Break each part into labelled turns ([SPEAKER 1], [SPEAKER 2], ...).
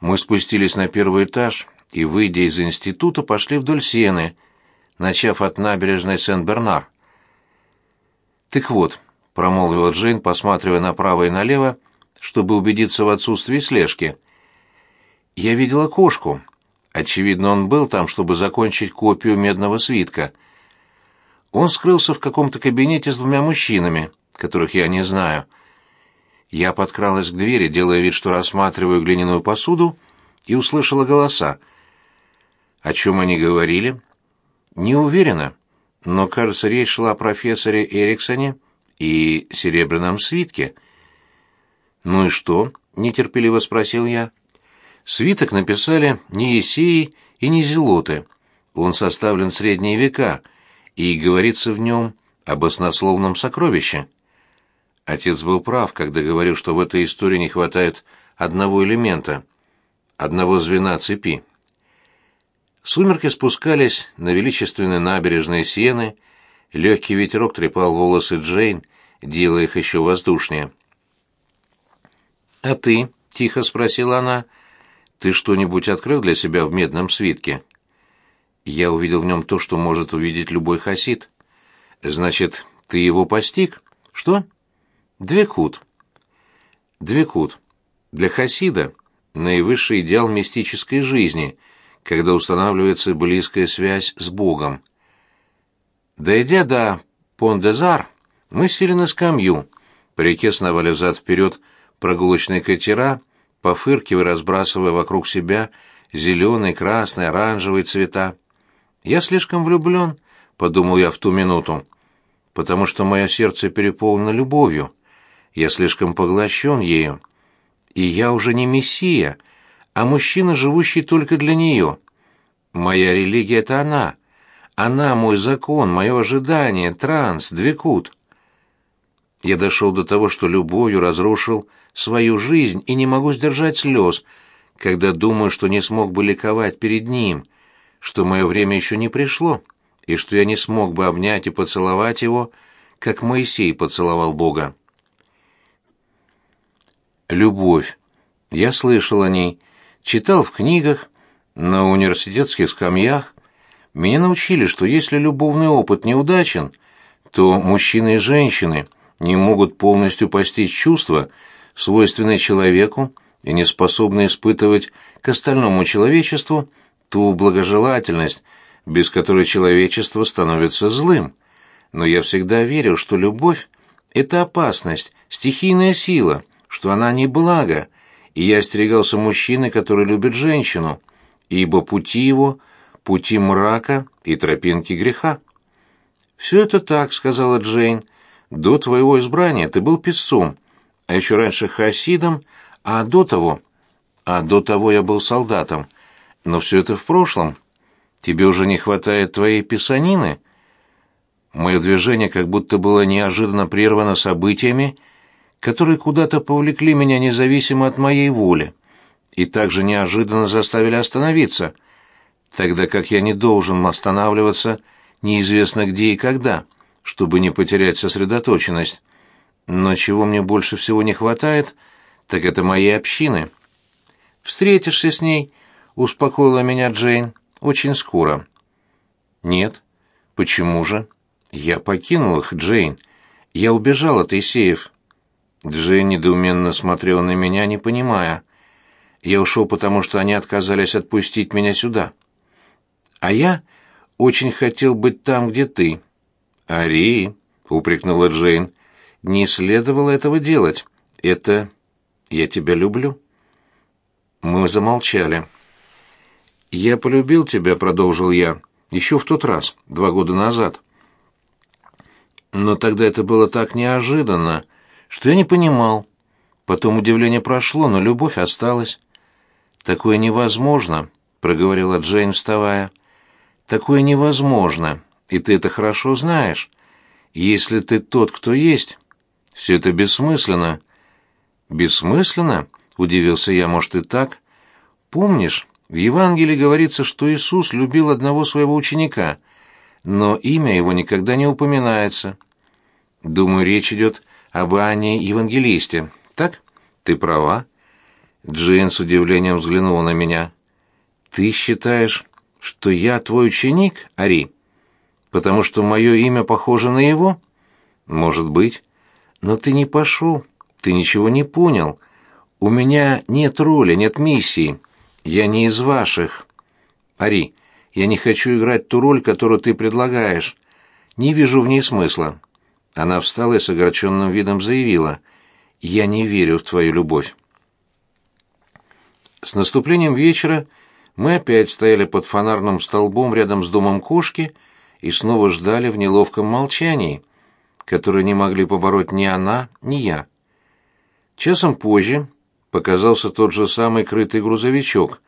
[SPEAKER 1] Мы спустились на первый этаж и, выйдя из института, пошли вдоль Сены, начав от набережной Сен-Бернар. «Так вот», — промолвила Джейн, посматривая направо и налево, чтобы убедиться в отсутствии слежки. «Я видела кошку. Очевидно, он был там, чтобы закончить копию медного свитка. Он скрылся в каком-то кабинете с двумя мужчинами, которых я не знаю. Я подкралась к двери, делая вид, что рассматриваю глиняную посуду, и услышала голоса. О чем они говорили? Не уверена, но, кажется, речь шла о профессоре Эриксоне и серебряном свитке. «Ну и что?» — нетерпеливо спросил я. Свиток написали не Есеи и не Зелоты. Он составлен в средние века, и говорится в нем об оснословном сокровище. Отец был прав, когда говорил, что в этой истории не хватает одного элемента, одного звена цепи. Сумерки спускались на величественные набережные Сены, легкий ветерок трепал волосы Джейн, делая их еще воздушнее. «А ты?» — тихо спросила она. «Ты что-нибудь открыл для себя в медном свитке?» Я увидел в нем то, что может увидеть любой хасид. «Значит, ты его постиг? Что?» Двекут. Двекут. Для хасида наивысший идеал мистической жизни, когда устанавливается близкая связь с Богом. Дойдя до Пон-де-Зар, мы сели на скамью. По реке сновали взад-вперед прогулочные катера, пофыркивая, разбрасывая вокруг себя зеленые, красные, оранжевые цвета. «Я слишком влюблен», — подумал я в ту минуту, «потому что мое сердце переполнено любовью». Я слишком поглощен ею. И я уже не мессия, а мужчина, живущий только для нее. Моя религия — это она. Она — мой закон, мое ожидание, транс, двекут. Я дошел до того, что любовью разрушил свою жизнь и не могу сдержать слез, когда думаю, что не смог бы ликовать перед ним, что мое время еще не пришло, и что я не смог бы обнять и поцеловать его, как Моисей поцеловал Бога. Любовь. Я слышал о ней, читал в книгах, на университетских скамьях. Меня научили, что если любовный опыт неудачен, то мужчины и женщины не могут полностью постичь чувства, свойственные человеку и не способны испытывать к остальному человечеству ту благожелательность, без которой человечество становится злым. Но я всегда верил, что любовь — это опасность, стихийная сила — что она не благо, и я остерегался мужчины, который любит женщину, ибо пути его — пути мрака и тропинки греха. «Все это так», — сказала Джейн. «До твоего избрания ты был писцом, а еще раньше хасидом, а до того... А до того я был солдатом. Но все это в прошлом. Тебе уже не хватает твоей писанины?» Мое движение как будто было неожиданно прервано событиями, которые куда-то повлекли меня независимо от моей воли и также неожиданно заставили остановиться, тогда как я не должен останавливаться неизвестно где и когда, чтобы не потерять сосредоточенность. Но чего мне больше всего не хватает, так это моей общины. «Встретишься с ней», — успокоила меня Джейн, — «очень скоро». «Нет». «Почему же?» «Я покинул их, Джейн. Я убежал от Исеев, Джейн недоуменно смотрела на меня, не понимая. Я ушел, потому что они отказались отпустить меня сюда. А я очень хотел быть там, где ты. Ари, упрекнула Джейн, не следовало этого делать. Это я тебя люблю. Мы замолчали. Я полюбил тебя, продолжил я, еще в тот раз, два года назад. Но тогда это было так неожиданно что я не понимал. Потом удивление прошло, но любовь осталась. «Такое невозможно», — проговорила Джейн, вставая. «Такое невозможно, и ты это хорошо знаешь. Если ты тот, кто есть, все это бессмысленно». «Бессмысленно?» — удивился я, может, и так. «Помнишь, в Евангелии говорится, что Иисус любил одного своего ученика, но имя его никогда не упоминается. Думаю, речь идет об Анне Евангелисте. Так? Ты права. Джейн с удивлением взглянула на меня. «Ты считаешь, что я твой ученик, Ари? Потому что мое имя похоже на его? Может быть. Но ты не пошел, ты ничего не понял. У меня нет роли, нет миссии. Я не из ваших. Ари, я не хочу играть ту роль, которую ты предлагаешь. Не вижу в ней смысла». Она встала и с огорченным видом заявила, «Я не верю в твою любовь». С наступлением вечера мы опять стояли под фонарным столбом рядом с домом кошки и снова ждали в неловком молчании, которое не могли побороть ни она, ни я. Часом позже показался тот же самый крытый грузовичок.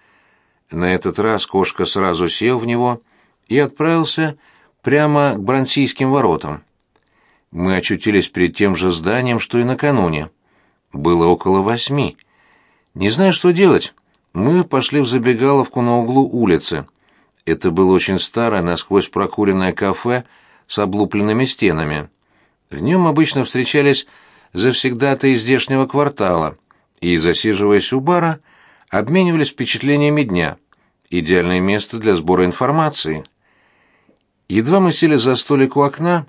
[SPEAKER 1] На этот раз кошка сразу сел в него и отправился прямо к Брансийским воротам. Мы очутились перед тем же зданием, что и накануне. Было около восьми. Не знаю, что делать. Мы пошли в забегаловку на углу улицы. Это было очень старое, насквозь прокуренное кафе с облупленными стенами. В нем обычно встречались завсегдаты из здешнего квартала и, засиживаясь у бара, обменивались впечатлениями дня. Идеальное место для сбора информации. Едва мы сели за столик у окна,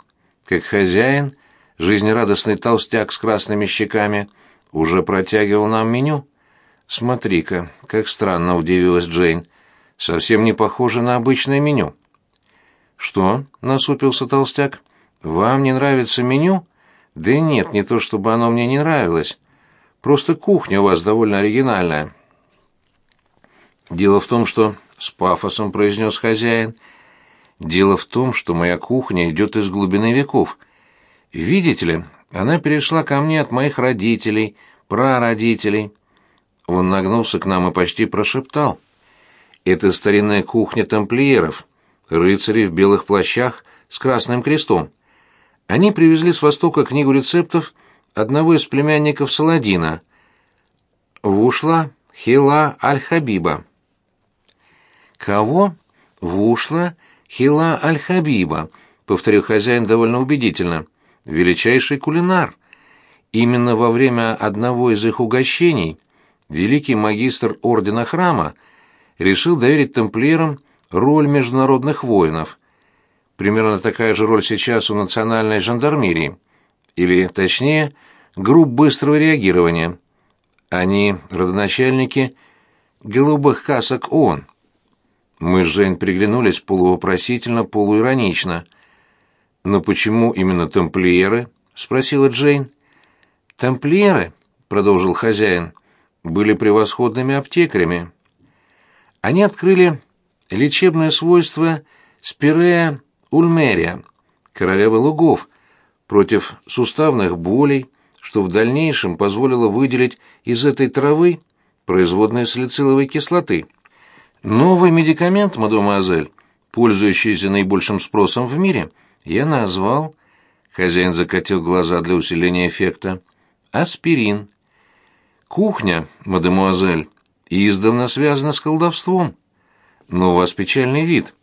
[SPEAKER 1] как хозяин, жизнерадостный толстяк с красными щеками, уже протягивал нам меню. «Смотри-ка, как странно», — удивилась Джейн. «Совсем не похоже на обычное меню». «Что?» — насупился толстяк. «Вам не нравится меню?» «Да нет, не то чтобы оно мне не нравилось. Просто кухня у вас довольно оригинальная». «Дело в том, что...» — с пафосом произнес хозяин. «Дело в том, что моя кухня идет из глубины веков. Видите ли, она перешла ко мне от моих родителей, прародителей». Он нагнулся к нам и почти прошептал. «Это старинная кухня тамплиеров, рыцари в белых плащах с красным крестом. Они привезли с Востока книгу рецептов одного из племянников Саладина. Вушла Хила Аль-Хабиба». «Кого?» «Вушла Хила Аль-Хабиба», — повторил хозяин довольно убедительно. «Величайший кулинар. Именно во время одного из их угощений...» великий магистр ордена храма решил доверить тамплиерам роль международных воинов. Примерно такая же роль сейчас у национальной жандармерии, или, точнее, групп быстрого реагирования. Они родоначальники голубых касок ООН. Мы с Жень приглянулись полувопросительно, полуиронично. «Но почему именно тамплиеры?» — спросила Джейн. «Тамплиеры», — продолжил хозяин, были превосходными аптекарями. Они открыли лечебное свойство спирея ульмерия, королевы лугов, против суставных болей, что в дальнейшем позволило выделить из этой травы производные салициловой кислоты. Новый медикамент, мадемуазель, пользующийся наибольшим спросом в мире, я назвал, хозяин закатил глаза для усиления эффекта, аспирин. Кухня, мадемуазель, издавна связана с колдовством. Но у вас печальный вид.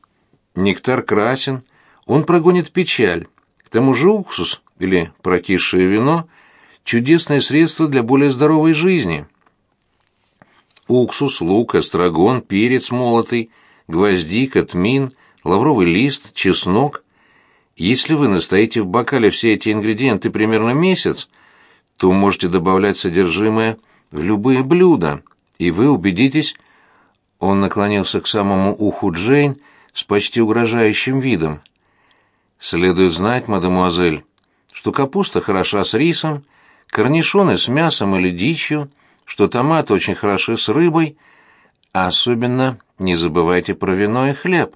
[SPEAKER 1] Нектар красен, он прогонит печаль. К тому же уксус, или прокисшее вино, чудесное средство для более здоровой жизни. Уксус, лук, эстрагон, перец молотый, гвоздика, тмин, лавровый лист, чеснок. Если вы настоите в бокале все эти ингредиенты примерно месяц, то можете добавлять содержимое в любые блюда, и вы убедитесь...» Он наклонился к самому уху Джейн с почти угрожающим видом. «Следует знать, мадемуазель, что капуста хороша с рисом, корнишоны с мясом или дичью, что томаты очень хороши с рыбой, а особенно не забывайте про вино и хлеб.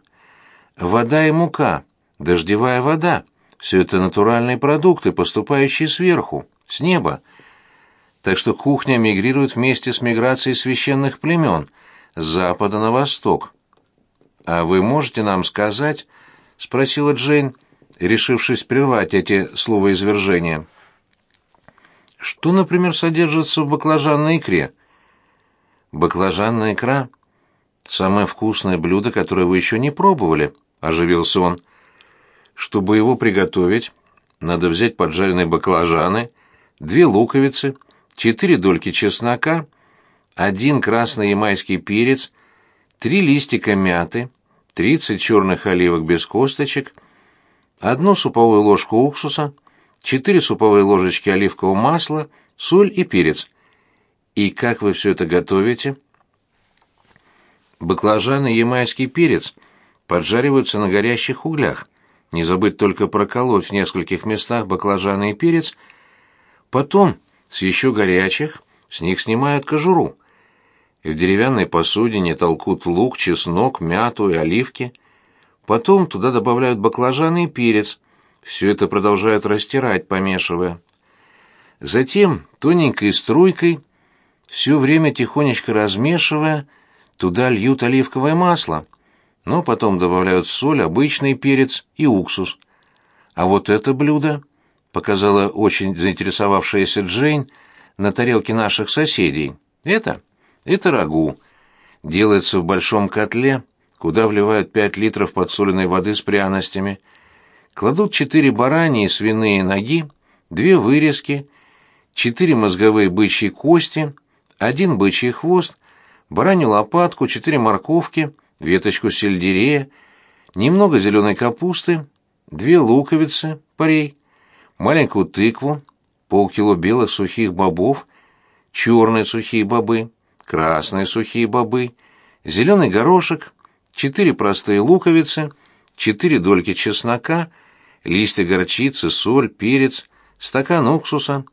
[SPEAKER 1] Вода и мука, дождевая вода — все это натуральные продукты, поступающие сверху, с неба так что кухня мигрирует вместе с миграцией священных племен с запада на восток. «А вы можете нам сказать?» — спросила Джейн, решившись прервать эти словоизвержения. «Что, например, содержится в баклажанной икре?» «Баклажанная икра — самое вкусное блюдо, которое вы еще не пробовали», — оживился он. «Чтобы его приготовить, надо взять поджаренные баклажаны, две луковицы — четыре дольки чеснока, один красный ямайский перец, три листика мяты, 30 черных оливок без косточек, одну суповую ложку уксуса, 4 суповые ложечки оливкового масла, соль и перец. И как вы все это готовите? Баклажаны и ямайский перец поджариваются на горящих углях. Не забыть только проколоть в нескольких местах баклажаны и перец. Потом, с еще горячих, с них снимают кожуру. В деревянной посудине толкут лук, чеснок, мяту и оливки. Потом туда добавляют баклажаны и перец. Все это продолжают растирать, помешивая. Затем тоненькой струйкой, все время тихонечко размешивая, Туда льют оливковое масло, но потом добавляют соль, обычный перец и уксус. А вот это блюдо, показала очень заинтересовавшаяся Джейн на тарелке наших соседей. Это? Это рагу. Делается в большом котле, куда вливают 5 литров подсоленной воды с пряностями. Кладут 4 бараньи и свиные ноги, две вырезки, 4 мозговые бычьи кости, один бычий хвост баранью лопатку, четыре морковки, веточку сельдерея, немного зеленой капусты, две луковицы, парей, маленькую тыкву, полкило белых сухих бобов, черные сухие бобы, красные сухие бобы, зеленый горошек, четыре простые луковицы, четыре дольки чеснока, листья горчицы, соль, перец, стакан уксуса,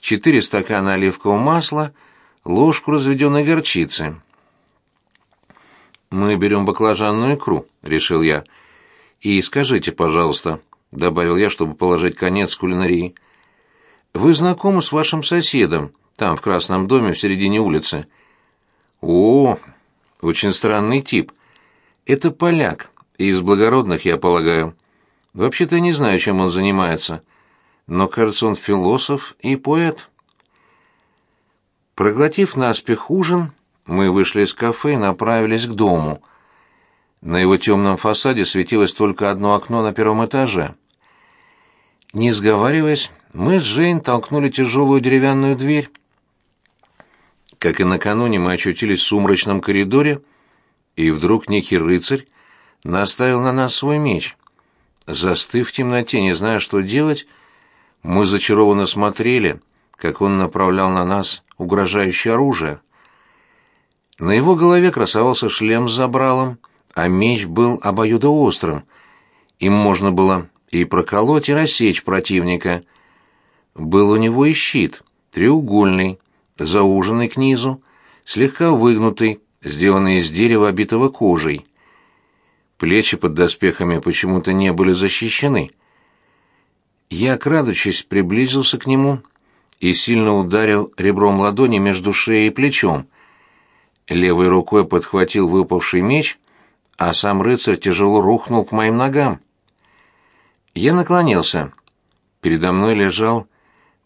[SPEAKER 1] четыре стакана оливкового масла — ложку разведенной горчицы. «Мы берем баклажанную икру», — решил я. «И скажите, пожалуйста», — добавил я, чтобы положить конец кулинарии. «Вы знакомы с вашим соседом, там, в Красном доме, в середине улицы?» «О, очень странный тип. Это поляк, из благородных, я полагаю. Вообще-то не знаю, чем он занимается, но, кажется, он философ и поэт». Проглотив наспех ужин, мы вышли из кафе и направились к дому. На его темном фасаде светилось только одно окно на первом этаже. Не сговариваясь, мы с Джейн толкнули тяжелую деревянную дверь. Как и накануне, мы очутились в сумрачном коридоре, и вдруг некий рыцарь наставил на нас свой меч. Застыв в темноте, не зная, что делать, мы зачарованно смотрели, как он направлял на нас угрожающее оружие. На его голове красовался шлем с забралом, а меч был обоюдоострым. Им можно было и проколоть, и рассечь противника. Был у него и щит, треугольный, зауженный к низу, слегка выгнутый, сделанный из дерева, обитого кожей. Плечи под доспехами почему-то не были защищены. Я, крадучись, приблизился к нему и сильно ударил ребром ладони между шеей и плечом. Левой рукой подхватил выпавший меч, а сам рыцарь тяжело рухнул к моим ногам. Я наклонился. Передо мной лежал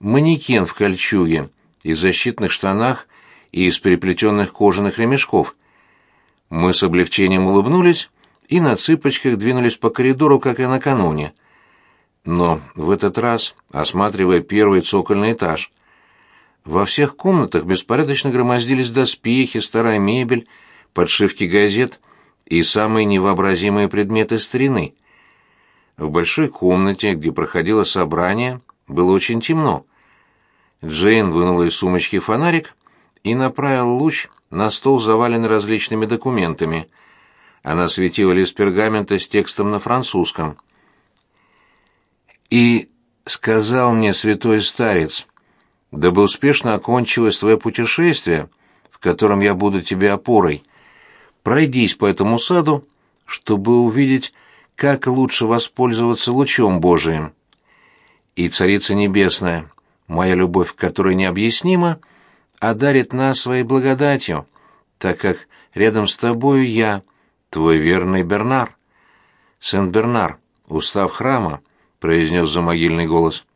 [SPEAKER 1] манекен в кольчуге и защитных штанах и из переплетенных кожаных ремешков. Мы с облегчением улыбнулись и на цыпочках двинулись по коридору, как и накануне — но в этот раз, осматривая первый цокольный этаж, во всех комнатах беспорядочно громоздились доспехи, старая мебель, подшивки газет и самые невообразимые предметы старины. В большой комнате, где проходило собрание, было очень темно. Джейн вынула из сумочки фонарик и направила луч на стол, заваленный различными документами. Она светила лист пергамента с текстом на французском. И сказал мне святой старец, дабы успешно окончилось твое путешествие, в котором я буду тебе опорой, пройдись по этому саду, чтобы увидеть, как лучше воспользоваться лучом Божиим. И Царица Небесная, моя любовь, которая необъяснима, одарит нас своей благодатью, так как рядом с тобою я, твой верный Бернар. Сен-Бернар, устав храма, произнес замогильный голос.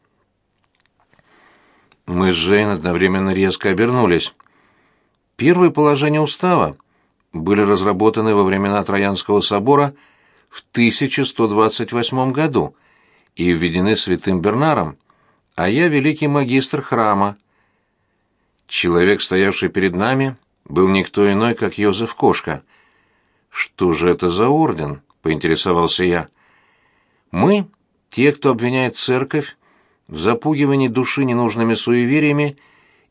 [SPEAKER 1] Мы с Жейн одновременно резко обернулись. Первые положения устава были разработаны во времена Троянского собора в 1128 году и введены святым Бернаром, а я великий магистр храма. Человек, стоявший перед нами, был никто иной, как Йозеф Кошка. «Что же это за орден?» — поинтересовался я. «Мы — те, кто обвиняет церковь в запугивании души ненужными суевериями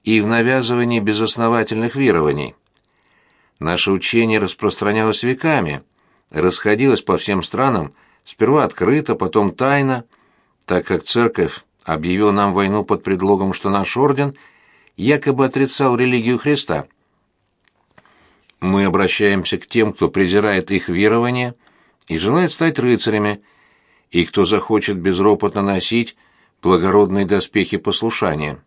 [SPEAKER 1] и в навязывании безосновательных верований. Наше учение распространялось веками, расходилось по всем странам, сперва открыто, потом тайно, так как церковь объявила нам войну под предлогом, что наш орден якобы отрицал религию Христа. Мы обращаемся к тем, кто презирает их верование и желает стать рыцарями, и кто захочет безропотно носить благородные доспехи послушания.